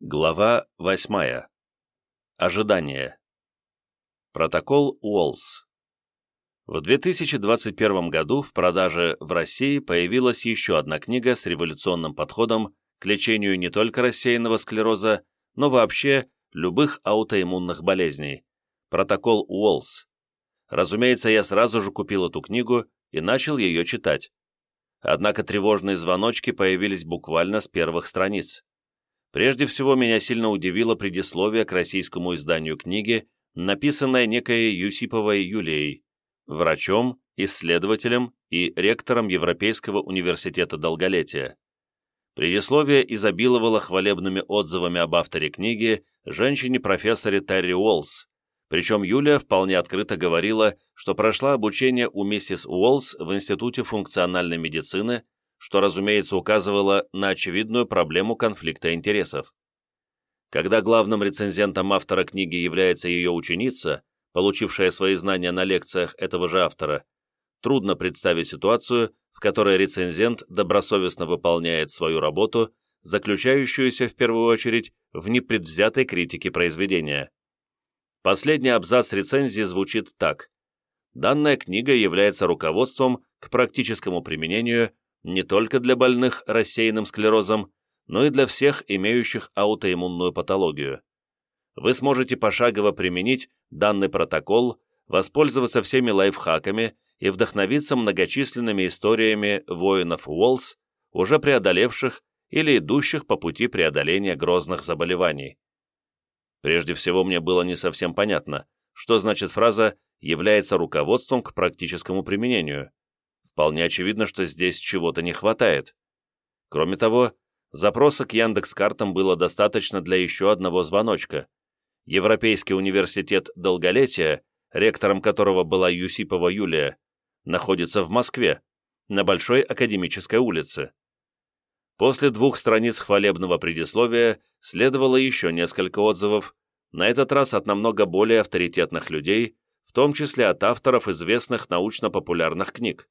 Глава 8. Ожидание. Протокол Уоллс. В 2021 году в продаже в России появилась еще одна книга с революционным подходом к лечению не только рассеянного склероза, но вообще любых аутоиммунных болезней. Протокол Уоллс. Разумеется, я сразу же купил эту книгу и начал ее читать. Однако тревожные звоночки появились буквально с первых страниц. Прежде всего, меня сильно удивило предисловие к российскому изданию книги, написанное некой Юсиповой Юлией, врачом, исследователем и ректором Европейского университета долголетия. Предисловие изобиловало хвалебными отзывами об авторе книги, женщине-профессоре Терри Уоллс, причем Юлия вполне открыто говорила, что прошла обучение у миссис Уоллс в Институте функциональной медицины, что, разумеется, указывало на очевидную проблему конфликта интересов. Когда главным рецензентом автора книги является ее ученица, получившая свои знания на лекциях этого же автора, трудно представить ситуацию, в которой рецензент добросовестно выполняет свою работу, заключающуюся в первую очередь в непредвзятой критике произведения. Последний абзац рецензии звучит так. Данная книга является руководством к практическому применению не только для больных рассеянным склерозом, но и для всех имеющих аутоиммунную патологию. Вы сможете пошагово применить данный протокол, воспользоваться всеми лайфхаками и вдохновиться многочисленными историями воинов Уоллс, уже преодолевших или идущих по пути преодоления грозных заболеваний. Прежде всего, мне было не совсем понятно, что значит фраза «является руководством к практическому применению». Вполне очевидно, что здесь чего-то не хватает. Кроме того, запроса к Яндекс.Картам было достаточно для еще одного звоночка. Европейский университет долголетия, ректором которого была Юсипова Юлия, находится в Москве, на Большой Академической улице. После двух страниц хвалебного предисловия следовало еще несколько отзывов, на этот раз от намного более авторитетных людей, в том числе от авторов известных научно-популярных книг.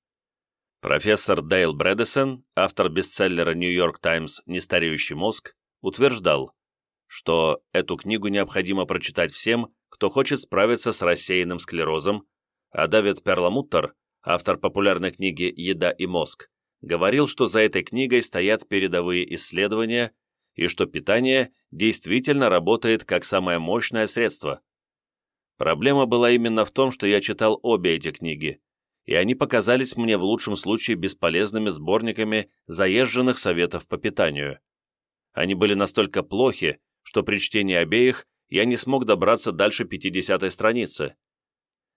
Профессор Дейл Брэдесон, автор бестселлера «Нью-Йорк Таймс. Нестареющий мозг», утверждал, что эту книгу необходимо прочитать всем, кто хочет справиться с рассеянным склерозом, а Давид Перламуттер, автор популярной книги «Еда и мозг», говорил, что за этой книгой стоят передовые исследования и что питание действительно работает как самое мощное средство. Проблема была именно в том, что я читал обе эти книги, и они показались мне в лучшем случае бесполезными сборниками заезженных советов по питанию. Они были настолько плохи, что при чтении обеих я не смог добраться дальше 50 страницы.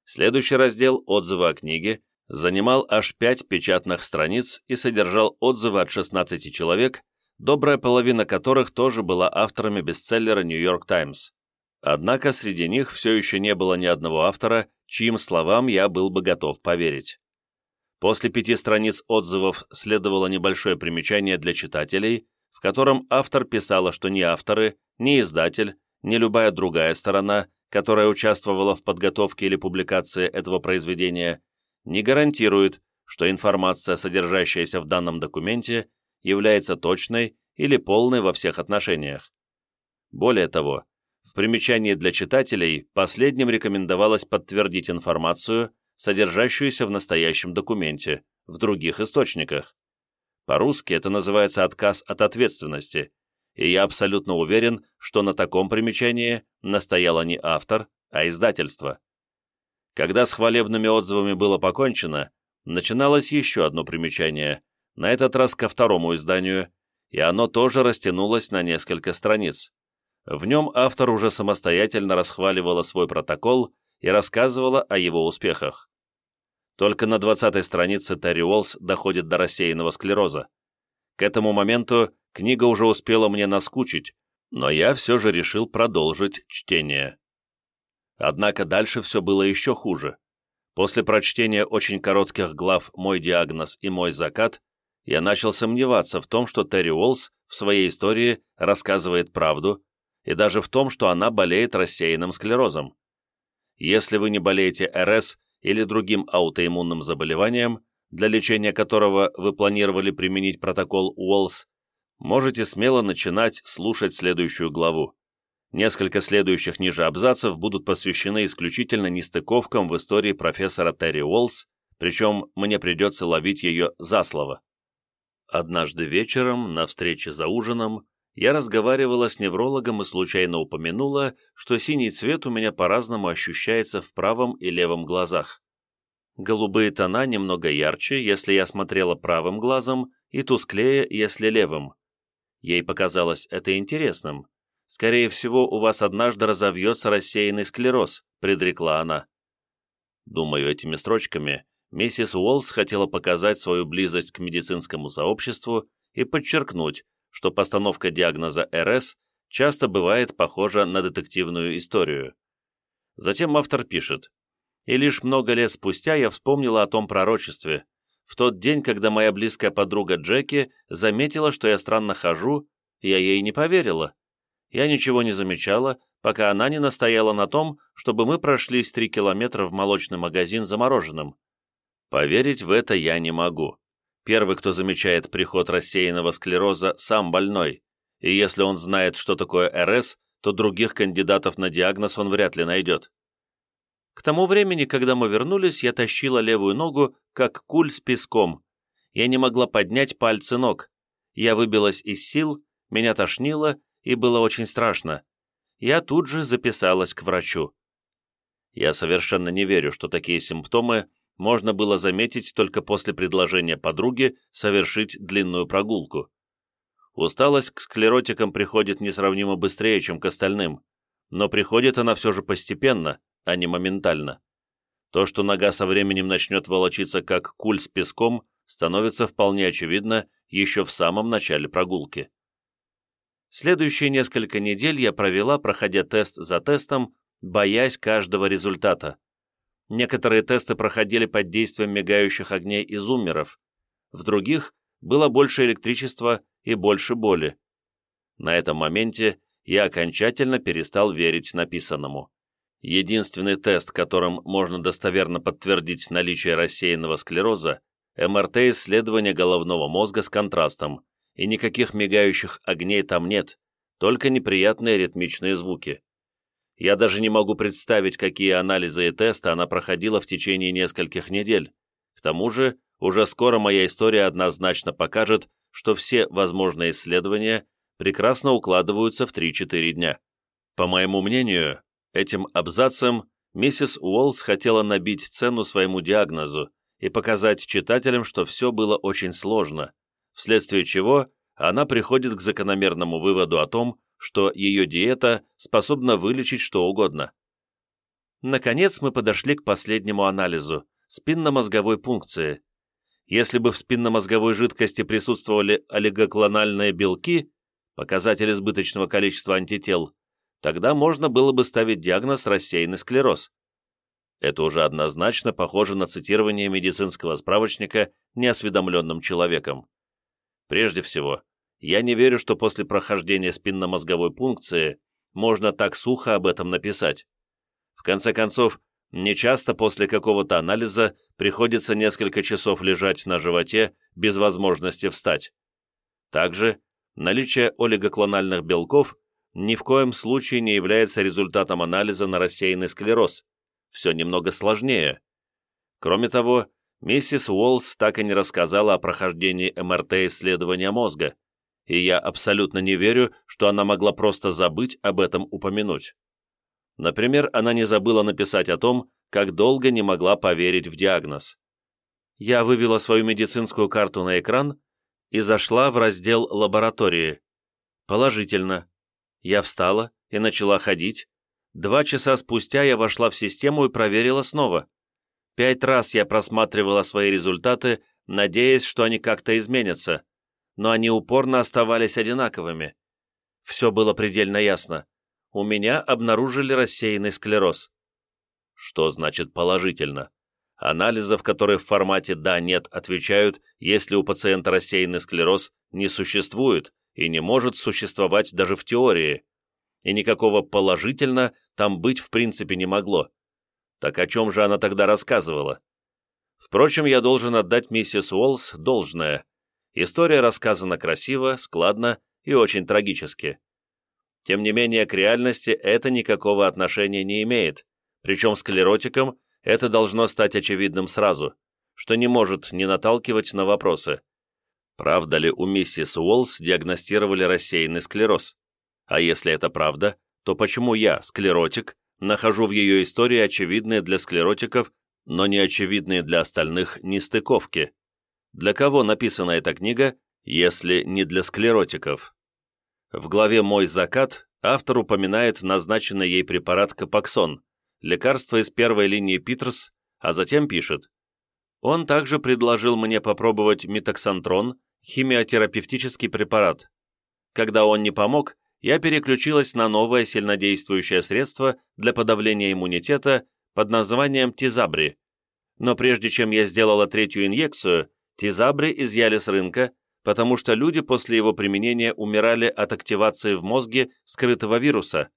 Следующий раздел «Отзывы о книге» занимал аж пять печатных страниц и содержал отзывы от 16 человек, добрая половина которых тоже была авторами бестселлера «Нью-Йорк Таймс». Однако среди них все еще не было ни одного автора, чьим словам я был бы готов поверить. После пяти страниц отзывов следовало небольшое примечание для читателей, в котором автор писала, что ни авторы, ни издатель, ни любая другая сторона, которая участвовала в подготовке или публикации этого произведения, не гарантирует, что информация, содержащаяся в данном документе, является точной или полной во всех отношениях. Более того, в примечании для читателей последним рекомендовалось подтвердить информацию, содержащуюся в настоящем документе, в других источниках. По-русски это называется отказ от ответственности, и я абсолютно уверен, что на таком примечании настояла не автор, а издательство. Когда с хвалебными отзывами было покончено, начиналось еще одно примечание, на этот раз ко второму изданию, и оно тоже растянулось на несколько страниц. В нем автор уже самостоятельно расхваливала свой протокол и рассказывала о его успехах. Только на 20-й странице Терри Уоллс доходит до рассеянного склероза. К этому моменту книга уже успела мне наскучить, но я все же решил продолжить чтение. Однако дальше все было еще хуже. После прочтения очень коротких глав «Мой диагноз» и «Мой закат» я начал сомневаться в том, что Терри Уоллс в своей истории рассказывает правду, и даже в том, что она болеет рассеянным склерозом. Если вы не болеете РС или другим аутоиммунным заболеванием, для лечения которого вы планировали применить протокол Уоллс, можете смело начинать слушать следующую главу. Несколько следующих ниже абзацев будут посвящены исключительно нестыковкам в истории профессора Терри Уоллс, причем мне придется ловить ее за слово. Однажды вечером, на встрече за ужином, я разговаривала с неврологом и случайно упомянула, что синий цвет у меня по-разному ощущается в правом и левом глазах. Голубые тона немного ярче, если я смотрела правым глазом, и тусклее, если левым. Ей показалось это интересным. «Скорее всего, у вас однажды разовьется рассеянный склероз», — предрекла она. Думаю, этими строчками миссис Уоллс хотела показать свою близость к медицинскому сообществу и подчеркнуть, что постановка диагноза РС часто бывает похожа на детективную историю. Затем автор пишет, «И лишь много лет спустя я вспомнила о том пророчестве, в тот день, когда моя близкая подруга Джеки заметила, что я странно хожу, я ей не поверила. Я ничего не замечала, пока она не настояла на том, чтобы мы прошлись три километра в молочный магазин за мороженым. Поверить в это я не могу. Первый, кто замечает приход рассеянного склероза, сам больной, и если он знает, что такое РС, то других кандидатов на диагноз он вряд ли найдет. К тому времени, когда мы вернулись, я тащила левую ногу, как куль с песком. Я не могла поднять пальцы ног. Я выбилась из сил, меня тошнило, и было очень страшно. Я тут же записалась к врачу. Я совершенно не верю, что такие симптомы можно было заметить только после предложения подруги совершить длинную прогулку. Усталость к склеротикам приходит несравнимо быстрее, чем к остальным, но приходит она все же постепенно, а не моментально. То, что нога со временем начнет волочиться как куль с песком, становится вполне очевидно еще в самом начале прогулки. Следующие несколько недель я провела, проходя тест за тестом, боясь каждого результата. Некоторые тесты проходили под действием мигающих огней и зуммеров, в других было больше электричества и больше боли. На этом моменте я окончательно перестал верить написанному. Единственный тест, которым можно достоверно подтвердить наличие рассеянного склероза – МРТ-исследование головного мозга с контрастом, и никаких мигающих огней там нет, только неприятные ритмичные звуки. Я даже не могу представить, какие анализы и тесты она проходила в течение нескольких недель. К тому же, уже скоро моя история однозначно покажет, что все возможные исследования прекрасно укладываются в 3-4 дня. По моему мнению, этим абзацем миссис Уоллс хотела набить цену своему диагнозу и показать читателям, что все было очень сложно, вследствие чего она приходит к закономерному выводу о том, что ее диета способна вылечить что угодно. Наконец мы подошли к последнему анализу – спинномозговой пункции. Если бы в спинномозговой жидкости присутствовали олигоклональные белки, показатель избыточного количества антител, тогда можно было бы ставить диагноз рассеянный склероз. Это уже однозначно похоже на цитирование медицинского справочника неосведомленным человеком. Прежде всего, я не верю, что после прохождения спинномозговой пункции можно так сухо об этом написать. В конце концов, нечасто после какого-то анализа приходится несколько часов лежать на животе без возможности встать. Также наличие олигоклональных белков ни в коем случае не является результатом анализа на рассеянный склероз. Все немного сложнее. Кроме того, миссис Уоллс так и не рассказала о прохождении МРТ-исследования мозга, и я абсолютно не верю, что она могла просто забыть об этом упомянуть. Например, она не забыла написать о том, как долго не могла поверить в диагноз. Я вывела свою медицинскую карту на экран и зашла в раздел «Лаборатории». Положительно. Я встала и начала ходить. Два часа спустя я вошла в систему и проверила снова. Пять раз я просматривала свои результаты, надеясь, что они как-то изменятся но они упорно оставались одинаковыми. Все было предельно ясно. У меня обнаружили рассеянный склероз. Что значит положительно? Анализов, которые в формате «да», «нет» отвечают, если у пациента рассеянный склероз, не существует и не может существовать даже в теории. И никакого «положительно» там быть в принципе не могло. Так о чем же она тогда рассказывала? Впрочем, я должен отдать миссис Уоллс должное. История рассказана красиво, складно и очень трагически. Тем не менее, к реальности это никакого отношения не имеет, причем склеротикам это должно стать очевидным сразу, что не может не наталкивать на вопросы. Правда ли у миссис Уоллс диагностировали рассеянный склероз? А если это правда, то почему я, склеротик, нахожу в ее истории очевидные для склеротиков, но не очевидные для остальных нестыковки? Для кого написана эта книга, если не для склеротиков? В главе «Мой закат» автор упоминает назначенный ей препарат Капаксон, лекарство из первой линии Питерс, а затем пишет «Он также предложил мне попробовать метоксантрон, химиотерапевтический препарат. Когда он не помог, я переключилась на новое сильнодействующее средство для подавления иммунитета под названием Тизабри. Но прежде чем я сделала третью инъекцию, Тизабри изъяли с рынка, потому что люди после его применения умирали от активации в мозге скрытого вируса.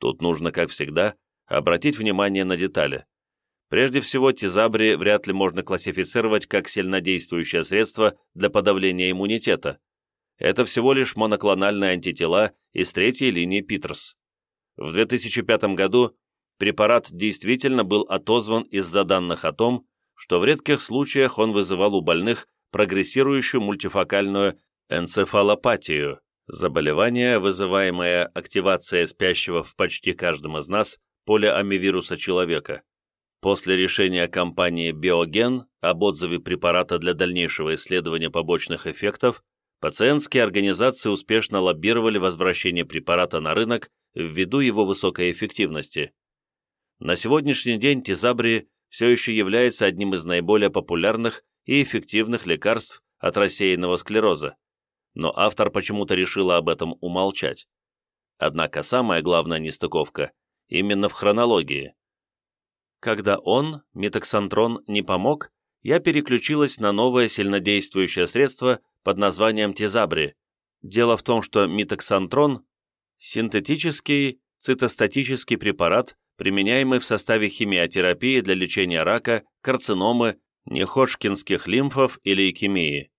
Тут нужно, как всегда, обратить внимание на детали. Прежде всего, тизабри вряд ли можно классифицировать как сильнодействующее средство для подавления иммунитета. Это всего лишь моноклональные антитела из третьей линии Питерс. В 2005 году препарат действительно был отозван из-за данных о том, что в редких случаях он вызывал у больных прогрессирующую мультифокальную энцефалопатию, заболевание, вызываемое активацией спящего в почти каждом из нас полиамивируса человека. После решения компании Биоген об отзыве препарата для дальнейшего исследования побочных эффектов, пациентские организации успешно лоббировали возвращение препарата на рынок ввиду его высокой эффективности. На сегодняшний день Тизабри все еще является одним из наиболее популярных и эффективных лекарств от рассеянного склероза, но автор почему-то решила об этом умолчать. Однако самая главная нестыковка именно в хронологии. Когда он, метоксантрон, не помог, я переключилась на новое сильнодействующее средство под названием Тизабри. Дело в том, что метоксантрон – синтетический цитостатический препарат, применяемый в составе химиотерапии для лечения рака, карциномы, неходжкинских лимфов и лейкемии.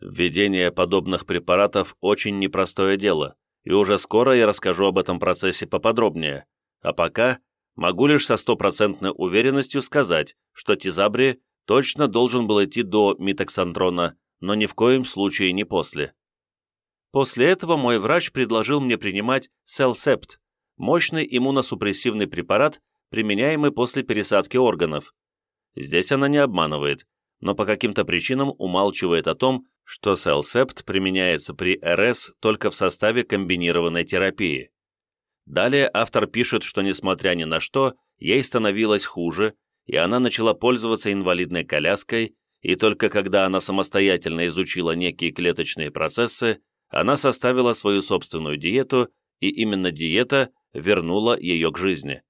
Введение подобных препаратов – очень непростое дело, и уже скоро я расскажу об этом процессе поподробнее. А пока могу лишь со стопроцентной уверенностью сказать, что Тизабри точно должен был идти до митоксантрона, но ни в коем случае не после. После этого мой врач предложил мне принимать Селсепт, мощный иммуносупрессивный препарат, применяемый после пересадки органов. Здесь она не обманывает, но по каким-то причинам умалчивает о том, что Селсепт применяется при РС только в составе комбинированной терапии. Далее автор пишет, что несмотря ни на что, ей становилось хуже, и она начала пользоваться инвалидной коляской, и только когда она самостоятельно изучила некие клеточные процессы, она составила свою собственную диету, и именно диета вернула ее к жизни.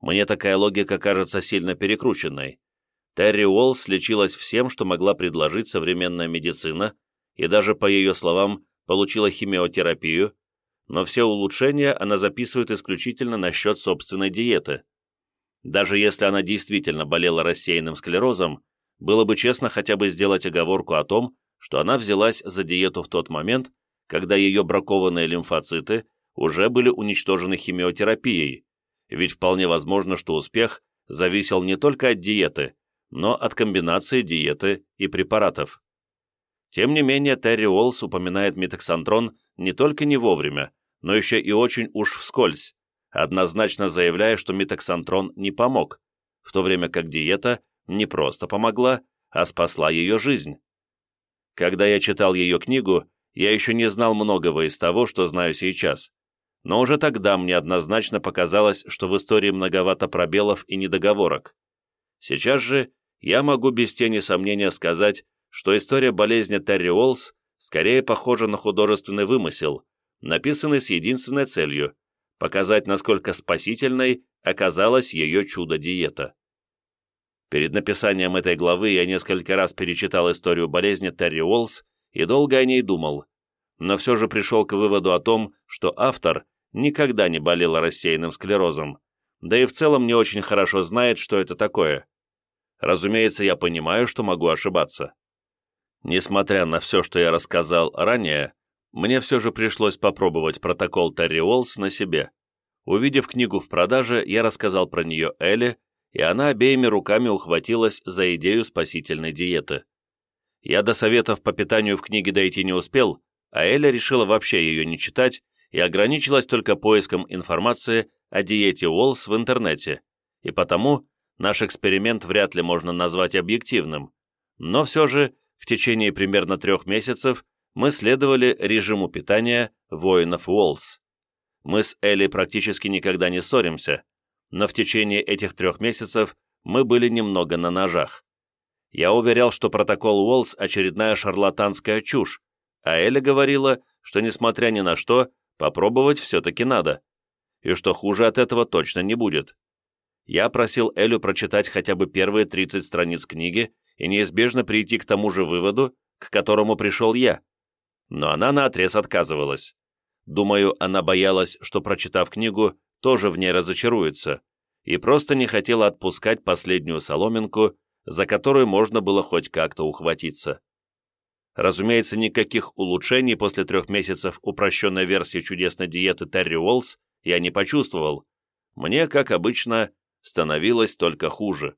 Мне такая логика кажется сильно перекрученной. Терри Уоллс лечилась всем, что могла предложить современная медицина, и даже, по ее словам, получила химиотерапию, но все улучшения она записывает исключительно на счет собственной диеты. Даже если она действительно болела рассеянным склерозом, было бы честно хотя бы сделать оговорку о том, что она взялась за диету в тот момент, когда ее бракованные лимфоциты уже были уничтожены химиотерапией, ведь вполне возможно, что успех зависел не только от диеты, но от комбинации диеты и препаратов. Тем не менее, Терри Уоллс упоминает метоксантрон не только не вовремя, но еще и очень уж вскользь, однозначно заявляя, что метоксантрон не помог, в то время как диета не просто помогла, а спасла ее жизнь. Когда я читал ее книгу, я еще не знал многого из того, что знаю сейчас, но уже тогда мне однозначно показалось, что в истории многовато пробелов и недоговорок. Сейчас же я могу без тени сомнения сказать, что история болезни Терри Уоллс скорее похожа на художественный вымысел, написанный с единственной целью – показать, насколько спасительной оказалась ее чудо-диета. Перед написанием этой главы я несколько раз перечитал историю болезни Терри Уоллс и долго о ней думал, но все же пришел к выводу о том, что автор никогда не болел рассеянным склерозом, да и в целом не очень хорошо знает, что это такое. Разумеется, я понимаю, что могу ошибаться. Несмотря на все, что я рассказал ранее, мне все же пришлось попробовать протокол Терри Уоллс на себе. Увидев книгу в продаже, я рассказал про нее Элли, и она обеими руками ухватилась за идею спасительной диеты. Я до советов по питанию в книге дойти не успел, а Эля решила вообще ее не читать и ограничилась только поиском информации о диете Уоллс в интернете, и потому наш эксперимент вряд ли можно назвать объективным, но все же в течение примерно трех месяцев мы следовали режиму питания воинов Уоллс. Мы с Элли практически никогда не ссоримся, но в течение этих трех месяцев мы были немного на ножах. Я уверял, что протокол Уоллс – очередная шарлатанская чушь, а Элли говорила, что, несмотря ни на что, попробовать все-таки надо, и что хуже от этого точно не будет. Я просил Элю прочитать хотя бы первые 30 страниц книги и неизбежно прийти к тому же выводу, к которому пришел я. Но она наотрез отказывалась. Думаю, она боялась, что, прочитав книгу, тоже в ней разочаруется, и просто не хотела отпускать последнюю соломинку, за которую можно было хоть как-то ухватиться. Разумеется, никаких улучшений после трех месяцев упрощенной версии чудесной диеты Терри Уоллс я не почувствовал. Мне, как обычно, становилось только хуже.